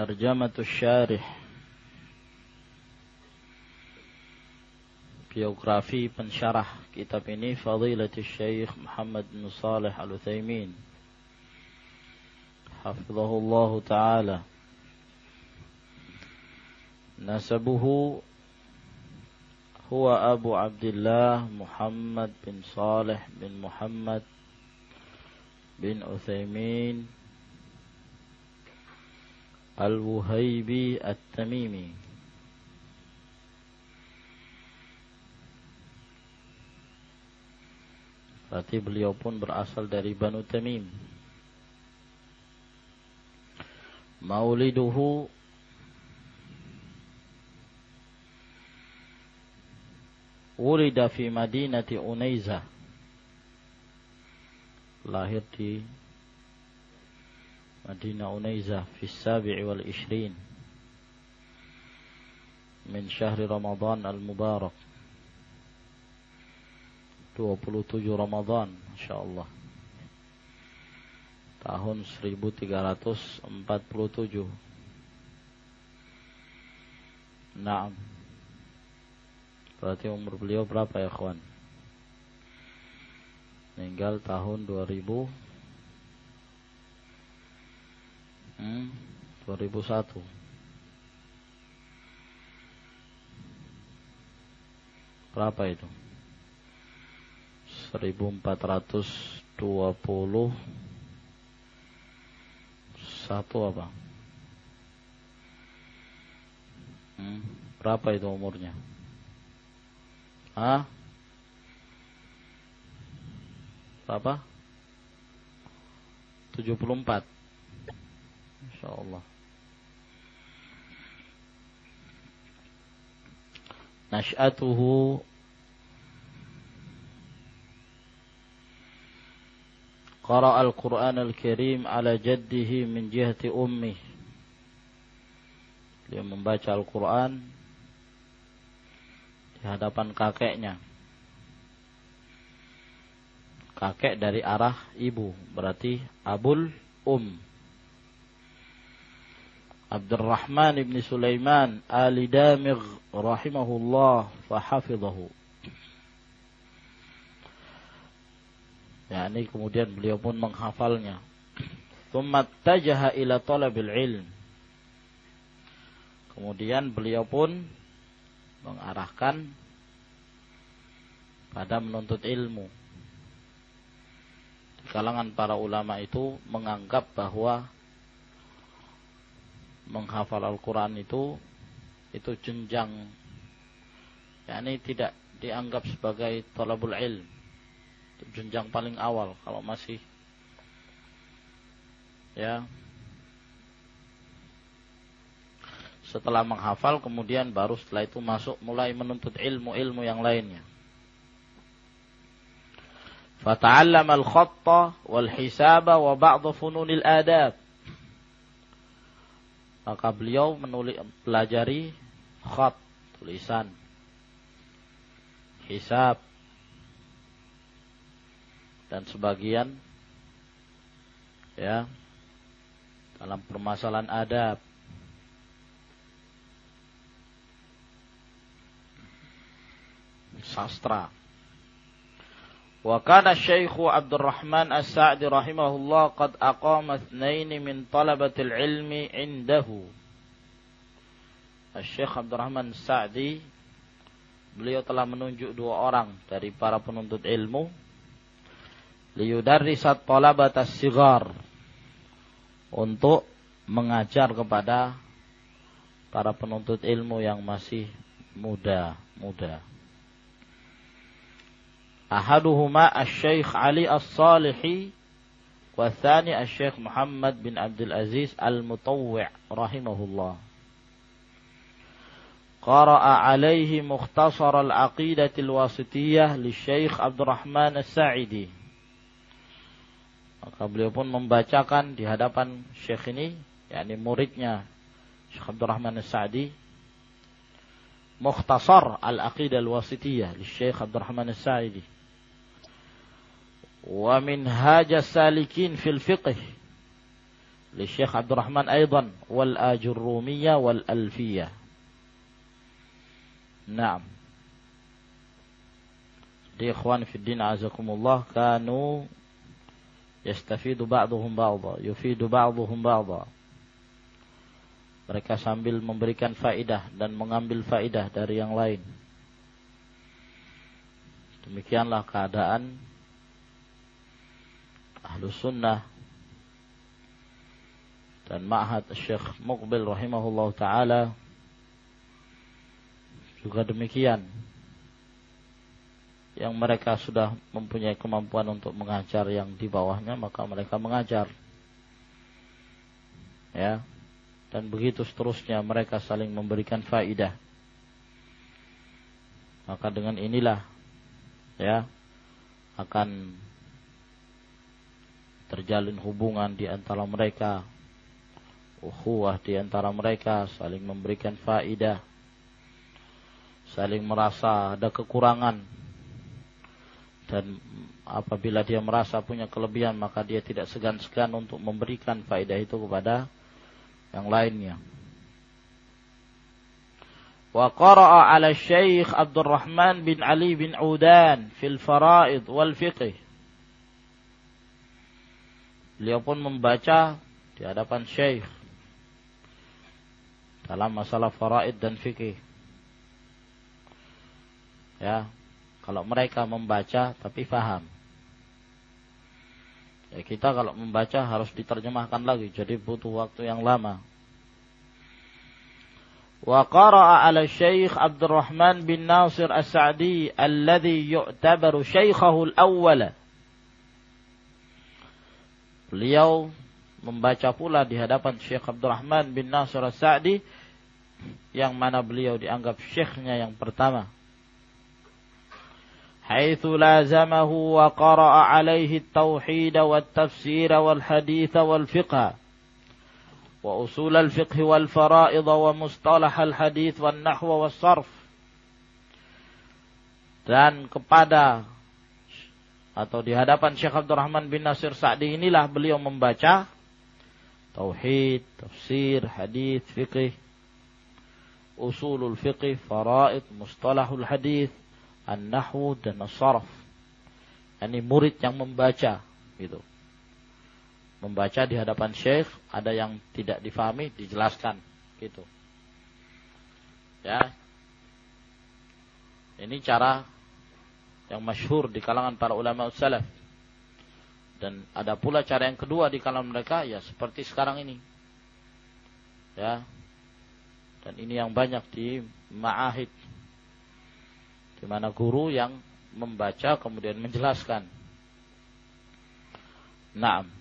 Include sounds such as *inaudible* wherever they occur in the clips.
ترجمة الشارح biografi pensyarah kitab ini Fadilatul Syekh Muhammad bin Salih Al-Utsaimin hafizahullah taala nasabuhu huwa Abu Abdullah Muhammad bin Salih bin Muhammad bin Utsaimin Al-Wuhaibi At-Tamimi. Berarti beliau pun berasal dari Banu Tamim. Mauliduhu Wulida fi Madinati Unaiza Lahir di Unaiza Fi sabi'i wal ishrin Min syahri Ramadan al-Mubarak. 27 Ramadan InsyaAllah. Tahun 1347 Naam. Berarti umur beliau berapa ya kawan? Meninggal tahun 2000 hmm, 2001 Berapa itu? 1420 Satu apa? Hmm, berapa itu umurnya? Hah? Berapa? 74 InsyaAllah Nash'atuhu Qara al-Quran al-Karim ala jaddihi min jihati ummih Dia membaca Al-Quran di hadapan kakeknya. Kakek dari arah ibu, berarti Abul Um. Abdurrahman ibn Sulaiman Ali Damigh rahimahullah fahafidhahu. Ya, ini kemudian beliau pun menghafalnya. Thumma tajaha ila talabil ilm. Kemudian beliau pun mengarahkan pada menuntut ilmu. Di kalangan para ulama itu menganggap bahwa menghafal Al-Quran itu itu jenjang yakni tidak dianggap sebagai talabul ilm jenjang paling awal kalau masih ya setelah menghafal kemudian baru setelah itu masuk mulai menuntut ilmu-ilmu yang lainnya. Fata'allam al-khatta wal hisaba wa ba'd fununil adab. Maka beliau menulis pelajari khat, tulisan, hisab. Dan sebagian ya dalam permasalahan adab. Sastra. Wa kana Syekh Abdul Rahman As-Sa'di rahimahullah qad aqama ithnain min talabatil ilmi indahu. Syekh Abdul Rahman As-Sa'di beliau telah menunjuk dua orang dari para penuntut ilmu liyudarrisat talabatas sigar untuk mengajar kepada para penuntut ilmu yang masih muda-muda. Ahaduhuma Asy-Syaikh Ali As-Salihi wa tsani Asy-Syaikh Muhammad bin Abdul Aziz Al-Mutawwi' rahimahullah. Qara'a alaihi mukhtasar al-aqidah al-wasitiyah li Syekh Abdul Rahman As-Sa'idi. Maka beliau pun membacakan di hadapan Syekh ini, yakni muridnya Syekh Abdul Rahman As-Sa'di, Mukhtasar al-aqidah al-wasitiyah li Syekh Abdul Rahman As-Sa'idi ومنهاج السالكين في الفقه للشيخ عبد الرحمن أيضا والآجرومية والألفية نعم دي إخواني في الدين عزكم الله كانوا يستفيد بعضهم بعضا يفيد بعضهم بعضا mereka sambil memberikan faidah dan mengambil faidah dari yang lain demikianlah keadaan ahlu sunnah. Dan ma'had Syekh Muqbil rahimahullah ta'ala. Juga demikian. Yang mereka sudah mempunyai kemampuan untuk mengajar yang di bawahnya maka mereka mengajar. Ya. Dan begitu seterusnya mereka saling memberikan faidah maka dengan inilah ya akan terjalin hubungan di antara mereka, ukhuwah di antara mereka, saling memberikan faidah, saling merasa ada kekurangan, dan apabila dia merasa punya kelebihan maka dia tidak segan-segan untuk memberikan faidah itu kepada yang lainnya. Wa qara'a 'ala Syekh Abdul Rahman bin Ali bin Udan fil faraid wal fiqh Beliau pun membaca di hadapan syekh dalam masalah faraid dan fikih. Ya, kalau mereka membaca tapi faham. Ya, kita kalau membaca harus diterjemahkan lagi, jadi butuh waktu yang lama. Wa qara'a ala Syekh Abdurrahman bin Nasir As-Sa'di alladhi yu'tabaru syaikhahu al-awwala Beliau membaca pula di hadapan Syekh Abdurrahman bin Nasir As-Sa'di yang mana beliau dianggap syekhnya yang pertama. حيث لازمه وقرأ عليه التوحيد والتفسير والحديث والفقه وأصول الفقه والفرائض ومصطلح الحديث والنحو والصرف dan kepada atau di hadapan Syekh Abdul Rahman bin Nasir Sa'di inilah beliau membaca tauhid, tafsir, hadis, fikih, usulul fikih, faraid, mustalahul hadis, an-nahwu dan as-sarf. Ini murid yang membaca gitu. Membaca di hadapan Syekh, ada yang tidak difahami, dijelaskan gitu. Ya. Ini cara yang masyhur di kalangan para ulama salaf. Dan ada pula cara yang kedua di kalangan mereka ya seperti sekarang ini. Ya. Dan ini yang banyak di ma'ahid. Di mana guru yang membaca kemudian menjelaskan. Naam.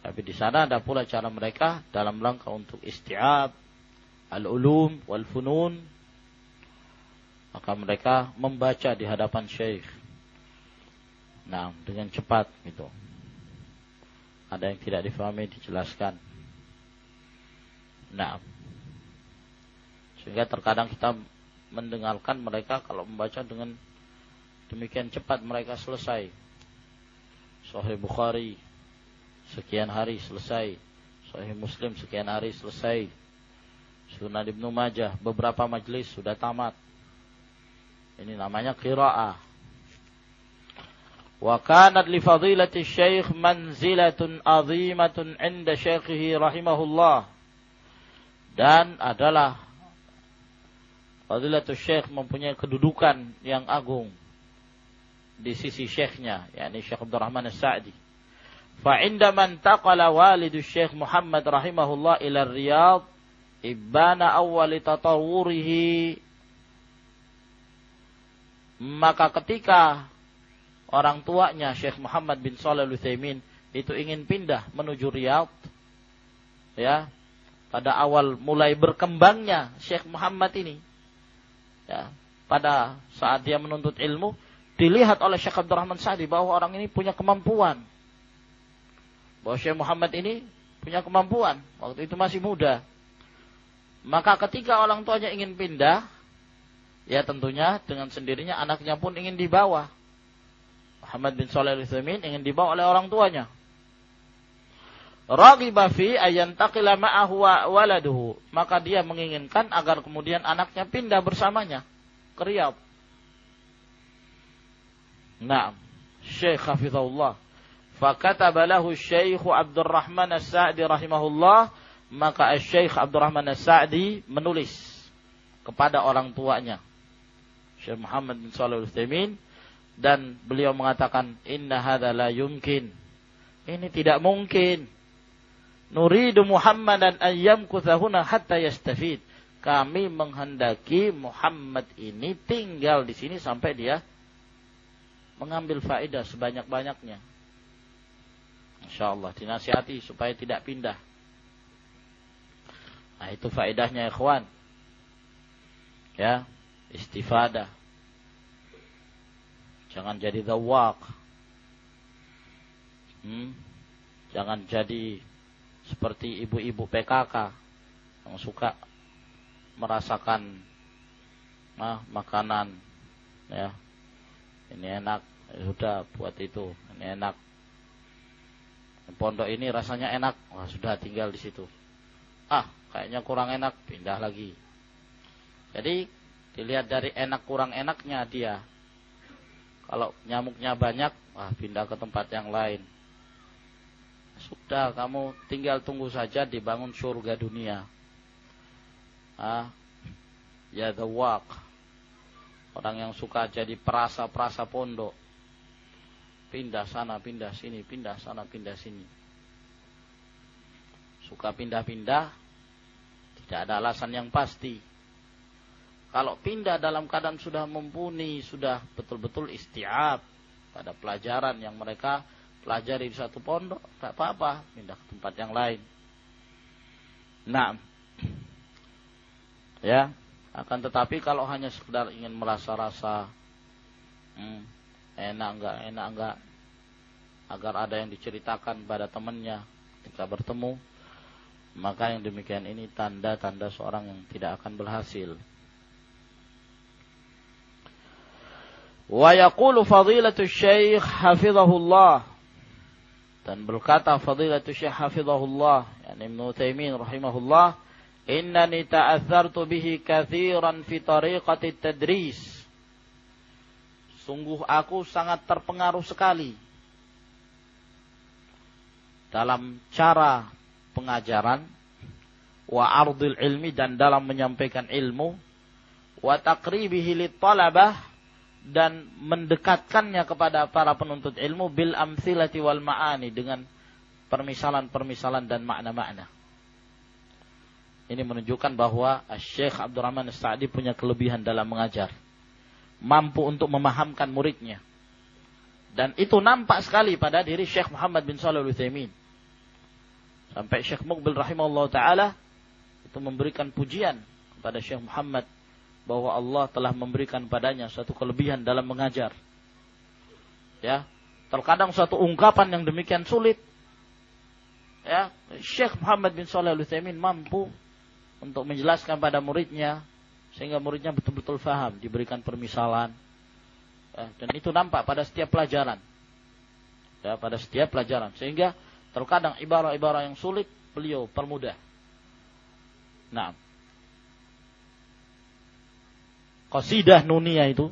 Tapi di sana ada pula cara mereka dalam rangka untuk isti'ab, al-ulum, wal-funun, maka mereka membaca di hadapan syekh. Nah, dengan cepat gitu. Ada yang tidak difahami dijelaskan. Nah, sehingga terkadang kita mendengarkan mereka kalau membaca dengan demikian cepat mereka selesai. Sahih Bukhari sekian hari selesai. Sahih Muslim sekian hari selesai. Sunan Ibnu Majah beberapa majelis sudah tamat ini namanya qiraah. Wa kanat li fadilati syekh manzilatun azimatun inda syekhihi rahimahullah. Dan adalah Fadilatul Syekh mempunyai kedudukan yang agung di sisi syekhnya, yakni Syekh Abdurrahman As-Sa'di. Fa'indama intaqala walidu Syekh Muhammad rahimahullah ila Riyadh ibana awwali tatawurihi maka ketika orang tuanya Syekh Muhammad bin Shalih Al-Utsaimin itu ingin pindah menuju Riyadh ya pada awal mulai berkembangnya Syekh Muhammad ini ya pada saat dia menuntut ilmu dilihat oleh Syekh Abdurrahman Sa'di bahwa orang ini punya kemampuan. Bahwa Syekh Muhammad ini punya kemampuan waktu itu masih muda. Maka ketika orang tuanya ingin pindah ya tentunya dengan sendirinya anaknya pun ingin dibawa Muhammad bin Shalih Al-Utsaimin ingin dibawa oleh orang tuanya Raghiba fi ayyantaqila ma'ahu waladuhu. Maka dia menginginkan agar kemudian anaknya pindah bersamanya ke Riyadh. Naam. Syekh Hafizahullah. Fakataba lahu Syekh Abdurrahman As-Sa'di rahimahullah. Maka Syekh Abdurrahman As-Sa'di menulis kepada orang tuanya. Syekh Muhammad bin Shalih Al-Utsaimin dan beliau mengatakan inna hadza la yumkin. Ini tidak mungkin Nuridu Muhammadan ayyam kuthahuna hatta yastafid. Kami menghendaki Muhammad ini tinggal di sini sampai dia mengambil faedah sebanyak-banyaknya. Insya Allah dinasihati supaya tidak pindah. Nah itu faedahnya ikhwan. Ya, istifadah. Jangan jadi dawak. Hmm? Jangan jadi seperti ibu-ibu PKK yang suka merasakan nah, makanan ya. Ini enak ya sudah buat itu ini enak. Pondok ini rasanya enak wah sudah tinggal di situ. Ah kayaknya kurang enak pindah lagi. Jadi dilihat dari enak kurang enaknya dia kalau nyamuknya banyak wah pindah ke tempat yang lain sudah kamu tinggal tunggu saja dibangun surga dunia. Ah, ya the walk. Orang yang suka jadi perasa-perasa pondok. Pindah sana, pindah sini, pindah sana, pindah sini. Suka pindah-pindah, tidak ada alasan yang pasti. Kalau pindah dalam keadaan sudah mumpuni, sudah betul-betul istiab pada pelajaran yang mereka pelajari di satu pondok, tak apa-apa, pindah ke tempat yang lain. Nah, *clears throat* ya, akan tetapi kalau hanya sekedar ingin merasa rasa hmm, enak enggak, enak enggak, agar ada yang diceritakan pada temannya ketika bertemu, maka yang demikian ini tanda-tanda seorang yang tidak akan berhasil. Wa yaqulu fadilatu syekh hafizahullah dan berkata fadilatul syekh hafizahullah yani Ibnu Taimin rahimahullah innani ta'athartu bihi kathiran fi tariqati tadris sungguh aku sangat terpengaruh sekali dalam cara pengajaran wa ardil ilmi dan dalam menyampaikan ilmu wa taqribihi lit talabah dan mendekatkannya kepada para penuntut ilmu bil amsilati wal ma'ani dengan permisalan-permisalan dan makna-makna. Ini menunjukkan bahwa Syekh Abdurrahman As-Sa'di punya kelebihan dalam mengajar. Mampu untuk memahamkan muridnya. Dan itu nampak sekali pada diri Syekh Muhammad bin Shalih Al-Utsaimin. Sampai Syekh Muqbil rahimahullah taala itu memberikan pujian kepada Syekh Muhammad bahwa Allah telah memberikan padanya suatu kelebihan dalam mengajar. Ya, terkadang suatu ungkapan yang demikian sulit. Ya, Syekh Muhammad bin Shalih Al Utsaimin mampu untuk menjelaskan pada muridnya sehingga muridnya betul-betul faham, diberikan permisalan. Ya, dan itu nampak pada setiap pelajaran. Ya, pada setiap pelajaran sehingga terkadang ibarat-ibarat yang sulit beliau permudah. Nah, qasidah nunia itu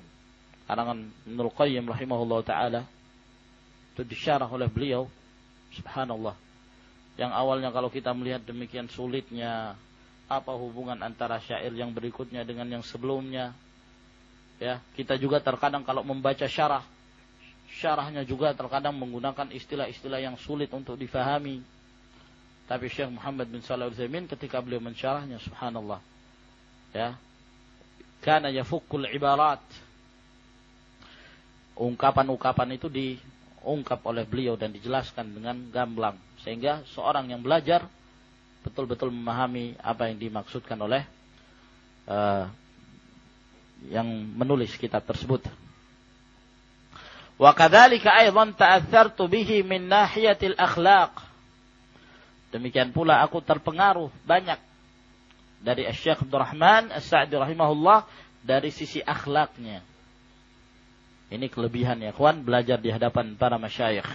karangan Ibnu Qayyim rahimahullah taala itu disyarah oleh beliau subhanallah yang awalnya kalau kita melihat demikian sulitnya apa hubungan antara syair yang berikutnya dengan yang sebelumnya. Ya, kita juga terkadang kalau membaca syarah, syarahnya juga terkadang menggunakan istilah-istilah yang sulit untuk difahami. Tapi Syekh Muhammad bin Shalih Al-Utsaimin ketika beliau mensyarahnya subhanallah. Ya. Kana yafukul ibarat. Ungkapan-ungkapan itu diungkap oleh beliau dan dijelaskan dengan gamblang sehingga seorang yang belajar betul-betul memahami apa yang dimaksudkan oleh uh, yang menulis kitab tersebut. Wa kadzalika aidan ta'assartu bihi min nahiyatil akhlaq. Demikian pula aku terpengaruh banyak dari Syekh Abdul Rahman As-Sa'di rahimahullah dari sisi akhlaknya. Ini kelebihan ya kawan belajar di hadapan para masyayikh.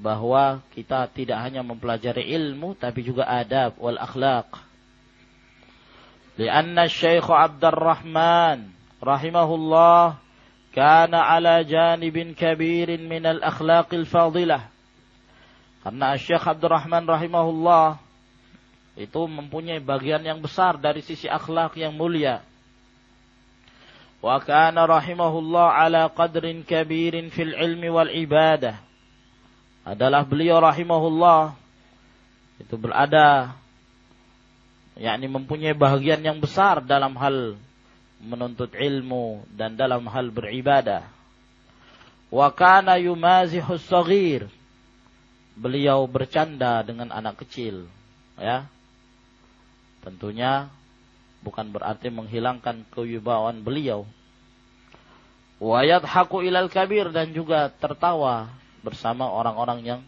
Bahwa kita tidak hanya mempelajari ilmu tapi juga adab wal akhlak. Lianna Syekh Abdul Rahman rahimahullah kana ala janibin kabirin min al-akhlaqil fadilah karena Syekh Abdurrahman rahimahullah itu mempunyai bagian yang besar dari sisi akhlak yang mulia. Wa kana rahimahullah ala qadrin kabirin fil ilmi wal ibadah. Adalah beliau rahimahullah itu berada yakni mempunyai bagian yang besar dalam hal menuntut ilmu dan dalam hal beribadah. Wa kana yumazihus saghir beliau bercanda dengan anak kecil, ya. Tentunya bukan berarti menghilangkan kewibawaan beliau. Wayat haku ilal kabir dan juga tertawa bersama orang-orang yang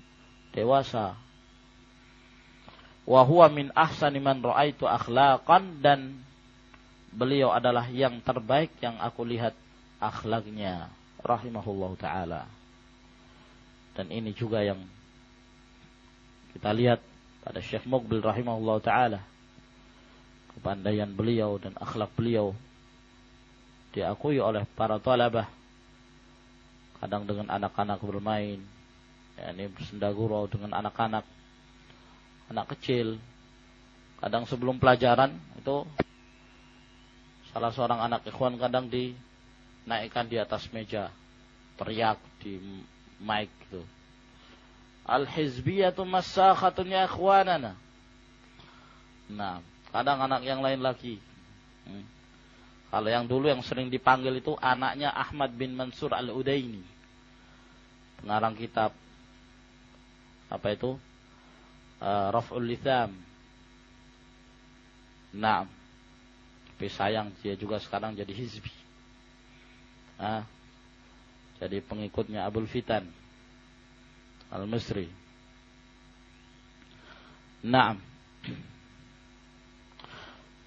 dewasa. Wahuwa min ahsani man ra'aitu akhlaqan dan beliau adalah yang terbaik yang aku lihat akhlaknya rahimahullah taala. Dan ini juga yang kita lihat pada Syekh Muqbil rahimahullah taala kepandaian beliau dan akhlak beliau. Diakui oleh para talabah. Kadang dengan anak-anak bermain. Yakni bersenda gurau dengan anak-anak. Anak kecil. Kadang sebelum pelajaran itu salah seorang anak ikhwan kadang dinaikkan di atas meja. Teriak di mic gitu. Al-hizbiyatu masakhatun ya ikhwanana. Nah, kadang anak yang lain lagi. Hmm. Kalau yang dulu yang sering dipanggil itu anaknya Ahmad bin Mansur Al-Udaini. Pengarang kitab apa itu? Uh, Raf'ul Litham. Nah, tapi sayang dia juga sekarang jadi hizbi. Nah, jadi pengikutnya Abul Fitan. Al-Misri. Naam.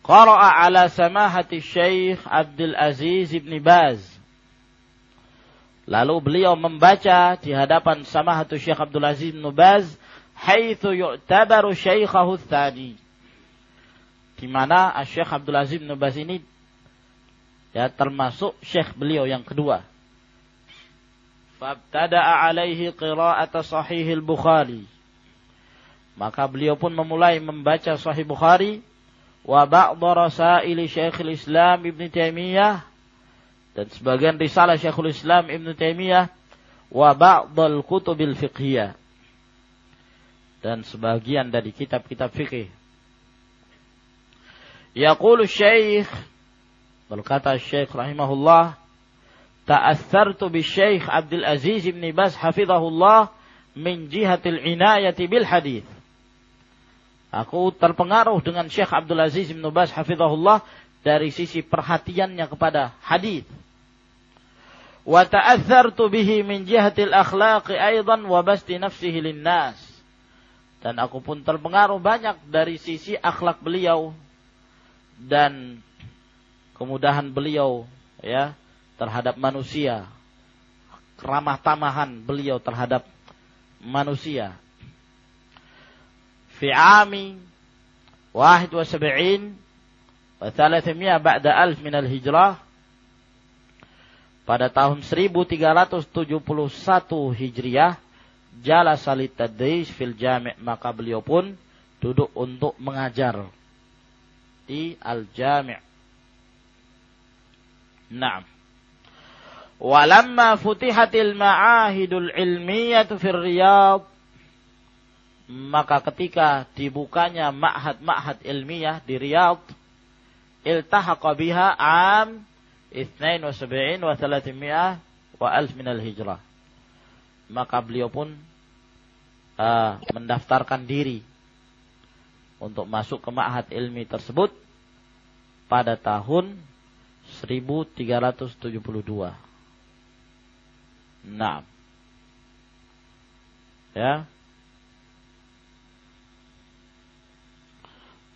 Qara'a ala samahati Syekh Abdul Aziz ibn Baz. Lalu beliau membaca di hadapan samahatu Syekh Abdul Aziz ibn Baz haitsu yu'tabaru syaikhahu tsani. Di mana Syekh Abdul Aziz ibn Baz ini ya termasuk syekh beliau yang kedua. Fabtada'a alaihi qira'ata sahih al-Bukhari. Maka beliau pun memulai membaca sahih Bukhari wa ba'd rasail Syekhul Islam Ibn Taimiyah dan sebagian risalah Syekhul Islam Ibn Taimiyah wa ba'd al-kutubil fiqhiyah dan sebagian dari kitab-kitab fikih. Yaqulu Syekh berkata Syekh rahimahullah ta'assartu bi Syekh Abdul Aziz bin Bas hafizahullah min jihatil inayati bil hadis. Aku terpengaruh dengan Syekh Abdul Aziz bin Bas hafizahullah dari sisi perhatiannya kepada hadis. Wa ta'assartu bihi min jihatil akhlaqi aidan wa basti nafsihi linnas. Dan aku pun terpengaruh banyak dari sisi akhlak beliau dan kemudahan beliau ya terhadap manusia. Ramah tamahan beliau terhadap manusia. Wahid wa sab'in wa thalathimiyah ba'da alf min al-hijrah pada tahun 1371 Hijriah jala salit tadris fil jami' maka beliau pun duduk untuk mengajar di Al-Jami'. Naam. Walamma futihatil ma'ahidul ilmiyatu fir riyad maka ketika dibukanya ma'had-ma'had ilmiah di Riyadh iltahaqa biha am 72 wa 300 wa alf minal hijrah. Maka beliau pun uh, mendaftarkan diri untuk masuk ke ma'had ilmi tersebut pada tahun 1372 nah ya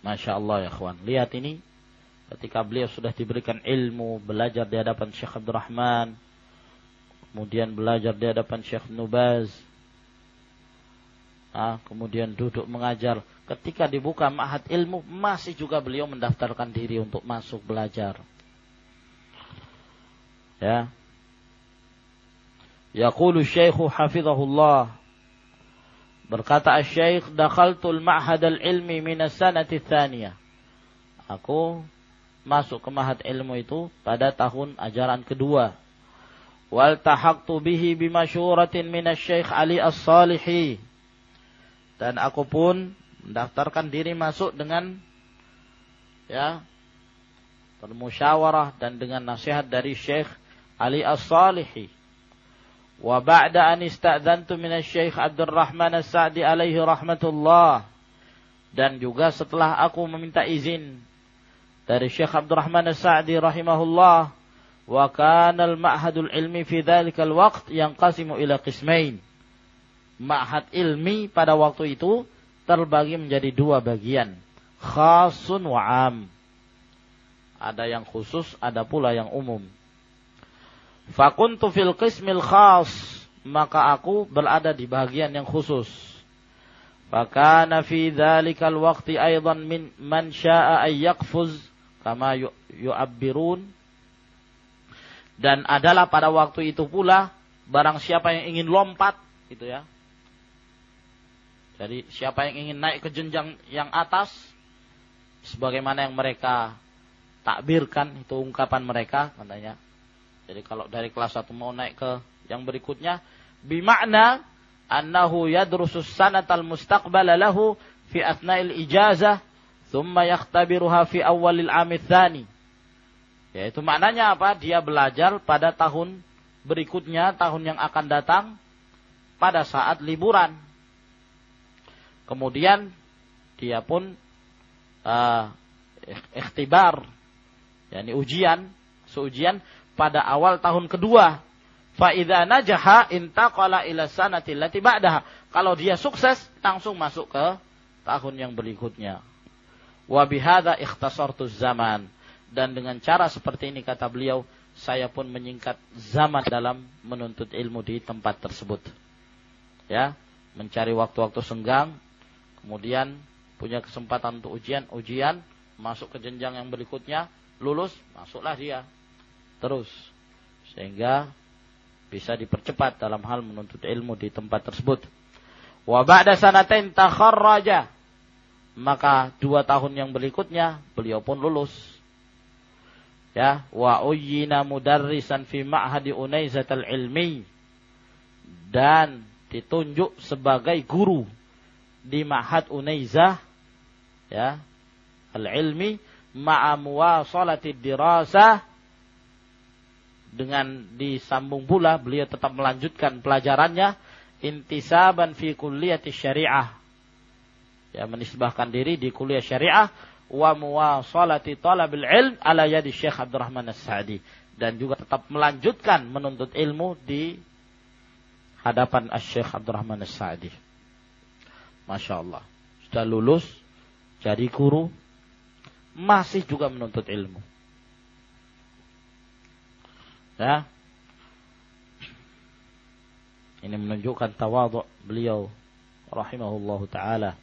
Masya Allah ya kawan. Lihat ini. Ketika beliau sudah diberikan ilmu. Belajar di hadapan Syekh Abdul Rahman. Kemudian belajar di hadapan Syekh Nubaz. Ah, kemudian duduk mengajar. Ketika dibuka ma'had ilmu. Masih juga beliau mendaftarkan diri untuk masuk belajar. Ya. Yaqulu syekhu hafizahullah Berkata "Dakhaltul ma'had al-ilmi min as-sanati tsaniyah." Aku masuk ke mahad ilmu itu pada tahun ajaran kedua. Wal tahaqtu bihi bimasyuratin min Syekh Ali As-Salihi. Dan aku pun mendaftarkan diri masuk dengan ya bermusyawarah dan dengan nasihat dari Syekh Ali As-Salihi Wa ba'da an ista'dhantu min Syekh Abdul Rahman As-Sa'di alaihi rahmatullah. Dan juga setelah aku meminta izin dari Syekh Abdul Rahman As-Sa'di rahimahullah wa kana al-ma'hadul ilmi fi dhalikal waqt yanqasimu ila qismain. Ma'had ilmi pada waktu itu terbagi menjadi dua bagian, khasun wa am. Ada yang khusus, ada pula yang umum. Fakuntu fil qismil khas. Maka aku berada di bagian yang khusus. Fakana fi dhalikal waqti aydan min man sya'a ay kama yu'abbirun. Dan adalah pada waktu itu pula barang siapa yang ingin lompat gitu ya. Jadi siapa yang ingin naik ke jenjang yang atas sebagaimana yang mereka takbirkan itu ungkapan mereka katanya jadi kalau dari kelas 1 mau naik ke yang berikutnya, bimakna annahu yadrusus sanatal mustaqbala lahu fi athna'il ijazah thumma yakhtabiruha fi awalil amith thani. Yaitu maknanya apa? Dia belajar pada tahun berikutnya, tahun yang akan datang pada saat liburan. Kemudian dia pun uh, ikhtibar, yakni ujian, seujian pada awal tahun kedua. Fa'idha najaha intaqala ila sanati lati ba'daha. Kalau dia sukses, langsung masuk ke tahun yang berikutnya. Wa bihadha ikhtasartu zaman. Dan dengan cara seperti ini kata beliau, saya pun menyingkat zaman dalam menuntut ilmu di tempat tersebut. Ya, mencari waktu-waktu senggang, kemudian punya kesempatan untuk ujian, ujian, masuk ke jenjang yang berikutnya, lulus, masuklah dia terus sehingga bisa dipercepat dalam hal menuntut ilmu di tempat tersebut. Wa ba'da sanatain takharraja. Maka dua tahun yang berikutnya beliau pun lulus. Ya, wa uyyina mudarrisan fi ma'hadi Unaizatul ilmi dan ditunjuk sebagai guru di Ma'had Unaizah ya al-ilmi ma'a muwasalati dirasah dengan disambung pula beliau tetap melanjutkan pelajarannya intisaban fi kulliyati syariah. Ya menisbahkan diri di kuliah syariah wa muwasalati talabil ilm ala yadi Syekh Abdurrahman As-Sa'di. Dan juga tetap melanjutkan menuntut ilmu di hadapan Syekh Abdurrahman As-Sa'di. Masya Allah. Sudah lulus jadi guru masih juga menuntut ilmu Ya. Ini menunjukkan tawadhu beliau rahimahullahu taala.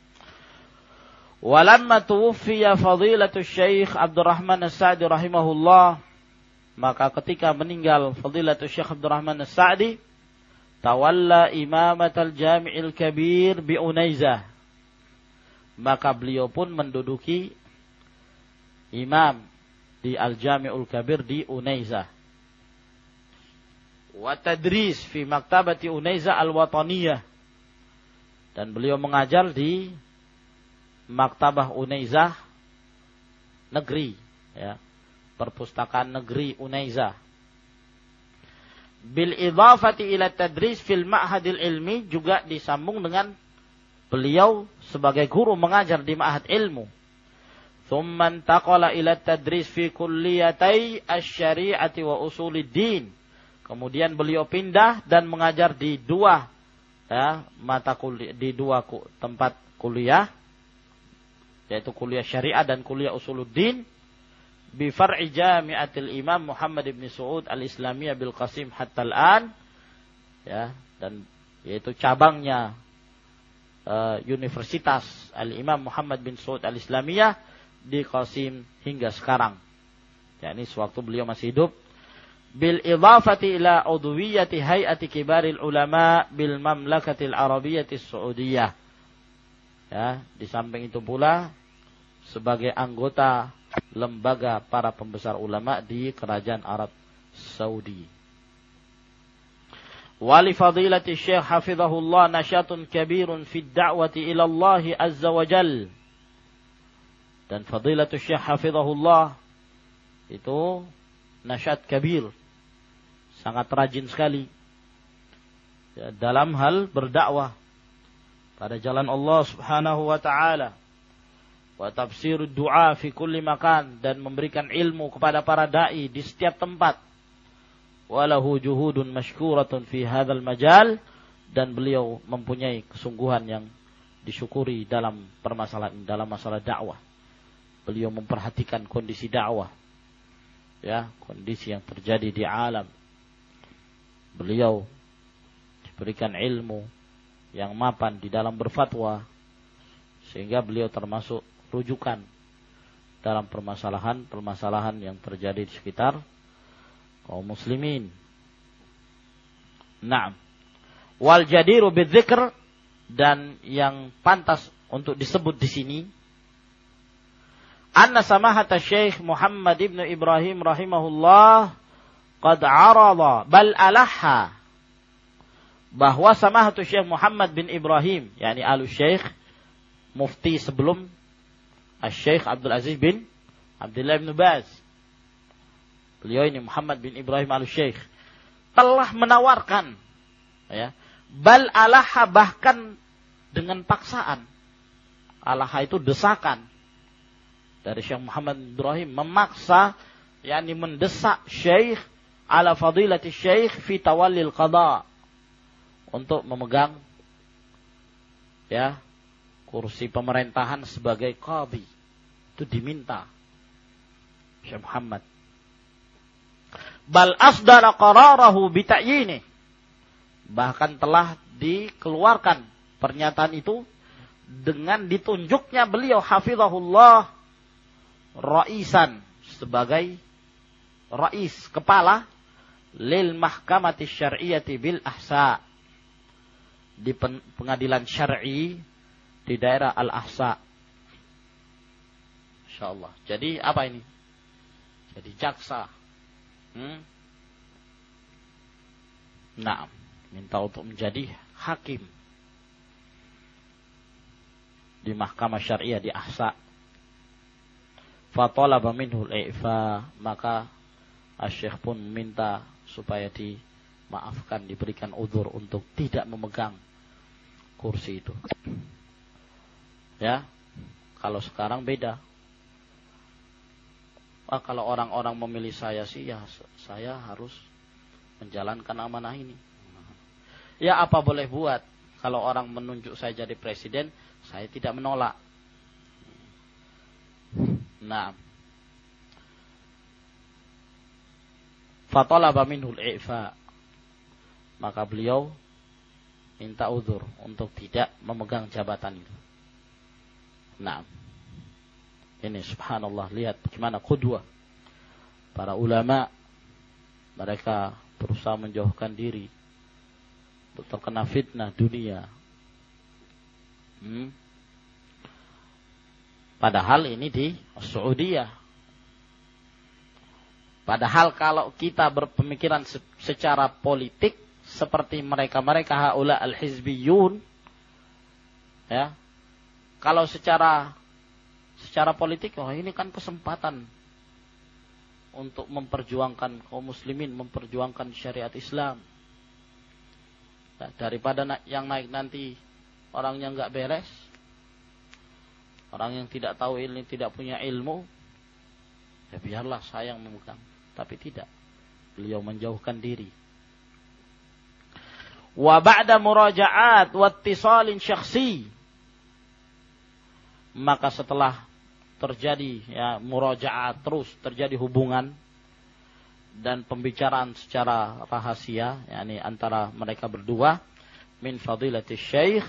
Walamma tuwfiya fadilatu Syekh Abdurrahman As-Sa'di rahimahullah maka ketika meninggal fadilatu Syekh Abdurrahman As-Sa'di tawalla imamat al-Jami'il Kabir bi Unaizah maka beliau pun menduduki imam di Al-Jami'ul Kabir di Unaiza wa tadris fi maktabati Unaiza al-Wataniyah. Dan beliau mengajar di Maktabah Unaizah negeri ya. Perpustakaan negeri Unaizah. Bil idafati ila tadris fil ma'hadil ilmi juga disambung dengan beliau sebagai guru mengajar di ma'had ilmu. Thumma intaqala ila tadris fi kulliyatai asy-syari'ati wa usulid din Kemudian beliau pindah dan mengajar di dua ya, mata kuliah di dua tempat kuliah yaitu kuliah syariah dan kuliah usuluddin bi far'i jami'atil Imam Muhammad bin Saud al-Islamiyah bil Qasim hatta al-an ya dan yaitu cabangnya uh, Universitas Al-Imam Muhammad bin Saud al-Islamiyah di Qasim hingga sekarang. Ya, ini sewaktu beliau masih hidup. Bil idhafati ila udwiyati hayati kibaril ulama bil mamlakatil saudiyah. Ya, di samping itu pula sebagai anggota lembaga para pembesar ulama di kerajaan Arab Saudi. Wali fadilati Syekh hafizahullah nasyatun kabirun fi da'wati ila Allah azza wa jalla dan fadilatul syekh hafizahullah itu nasyat kabir. Sangat rajin sekali. Ya, dalam hal berdakwah pada jalan Allah subhanahu wa ta'ala. Wa tafsir doa fi kulli makan. Dan memberikan ilmu kepada para da'i di setiap tempat. Walahu juhudun mashkuratun fi hadal majal. Dan beliau mempunyai kesungguhan yang disyukuri dalam permasalahan dalam masalah dakwah beliau memperhatikan kondisi dakwah ya kondisi yang terjadi di alam beliau diberikan ilmu yang mapan di dalam berfatwa sehingga beliau termasuk rujukan dalam permasalahan-permasalahan yang terjadi di sekitar kaum muslimin. Naam. Wal jadiru bidzikr dan yang pantas untuk disebut di sini anna samahata Syekh Muhammad ibn Ibrahim rahimahullah qad arada bal alaha bahwa samahatu Syekh Muhammad bin Ibrahim yakni alu Syekh mufti sebelum Syekh Abdul Aziz bin Abdullah bin Baz. Beliau ini Muhammad bin Ibrahim al Syekh telah menawarkan ya bal alaha bahkan dengan paksaan. Alaha itu desakan dari Syekh Muhammad Ibrahim memaksa yakni mendesak Syekh ala fadilati Syekh fi tawallil qada untuk memegang ya kursi pemerintahan sebagai qadhi itu diminta Syekh Muhammad. Bal asdara qararahu bita'yini bahkan telah dikeluarkan pernyataan itu dengan ditunjuknya beliau hafizahullah raisan sebagai rais kepala lil mahkamati syar'iyati bil ahsa di pengadilan syar'i di daerah Al Ahsa. Insyaallah. Jadi apa ini? Jadi jaksa. Hmm? Nah, minta untuk menjadi hakim di mahkamah syariah di Ahsa fatalaba minhu al-i'fa maka Syekh pun minta supaya dimaafkan diberikan udur untuk tidak memegang kursi itu. Ya. Kalau sekarang beda. Ah, kalau orang-orang memilih saya sih ya saya harus menjalankan amanah ini. Ya apa boleh buat? Kalau orang menunjuk saya jadi presiden, saya tidak menolak. Nah. Fatalaba minhul i'fa. Maka beliau minta uzur untuk tidak memegang jabatan itu. Nah. Ini subhanallah lihat bagaimana kudwa para ulama mereka berusaha menjauhkan diri untuk terkena fitnah dunia. Hmm? Padahal ini di Saudiyah. Padahal kalau kita berpemikiran secara politik seperti mereka-mereka haula al-hizbiyun ya. Kalau secara secara politik oh ini kan kesempatan untuk memperjuangkan kaum muslimin, memperjuangkan syariat Islam. Nah, daripada yang naik nanti orangnya nggak beres, orang yang tidak tahu ilmu, tidak punya ilmu, ya biarlah saya yang memegang. Tapi tidak. Beliau menjauhkan diri. Wa ba'da muraja'at wa ittisalin syakhsi. Maka setelah terjadi ya muraja'at terus terjadi hubungan dan pembicaraan secara rahasia yakni antara mereka berdua min fadilati syekh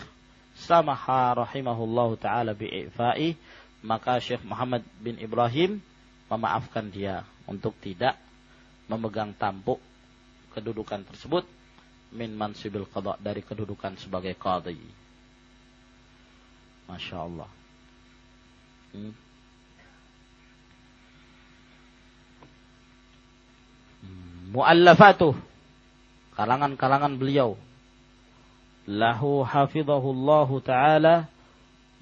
samaha rahimahullahu taala bi'ifa'i maka Syekh Muhammad bin Ibrahim memaafkan dia untuk tidak memegang tampuk kedudukan tersebut min mansibil qada dari kedudukan sebagai qadhi. Masya Allah. Hmm. Muallafatuh kalangan-kalangan beliau lahu hafizahullahu taala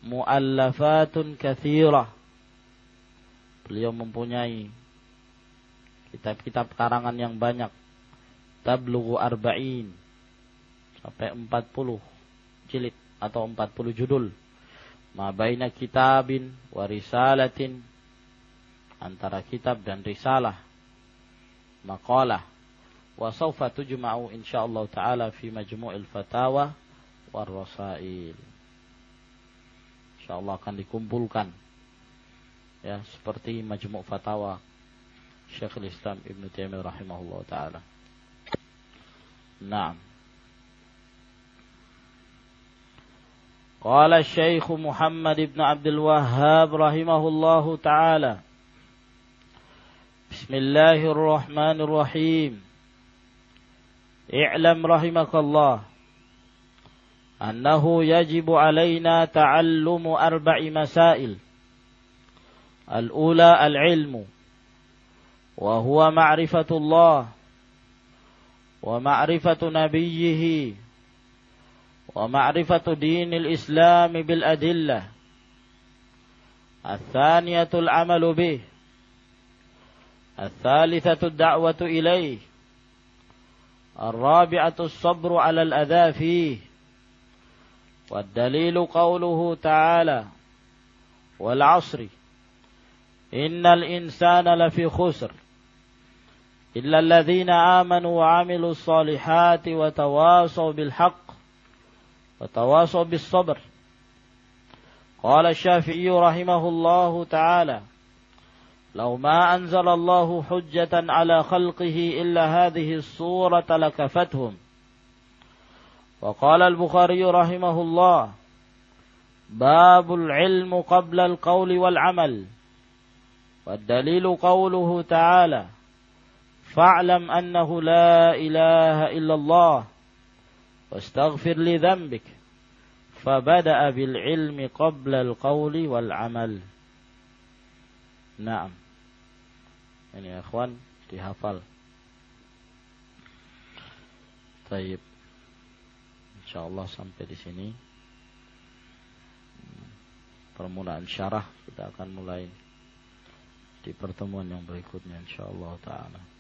muallafatun kathirah beliau mempunyai kitab-kitab karangan yang banyak. Tablughu arba'in sampai 40 jilid atau 40 judul. Ma baina kitabin wa risalatin antara kitab dan risalah maqalah wa sawfa tujma'u insyaallah taala fi majmu'il fatawa war rasail insyaallah akan dikumpulkan ya seperti majmu' fatawa Syekhul Islam Ibn Taimiyah rahimahullah taala. Naam. عبد الوهاب رحمه الله تعالى بسم الله الرحمن الرحيم اعلم رحمك الله أنه يجب علينا تعلم أربع مسائل. الأولى العلم وهو معرفة الله ومعرفة نبيه ومعرفة دين الإسلام بالأدلة. الثانية العمل به. الثالثة الدعوة إليه. الرابعة الصبر على الأذى فيه. والدليل قوله تعالى والعصر إن الإنسان لفي خسر. إلا الذين آمنوا وعملوا الصالحات وتواصوا بالحق وتواصوا بالصبر. قال الشافعي رحمه الله تعالى لو ما أنزل الله حجة على خلقه إلا هذه الصورة لكفتهم. وقال البخاري رحمه الله باب العلم قبل القول والعمل. والدليل قوله تعالى فاعلم أنه لا إله إلا الله واستغفر لذنبك. فبدأ بالعلم قبل القول والعمل. نعم. Ini ikhwan dihafal. Taib. Insyaallah sampai di sini. Permulaan syarah kita akan mulai di pertemuan yang berikutnya insyaallah taala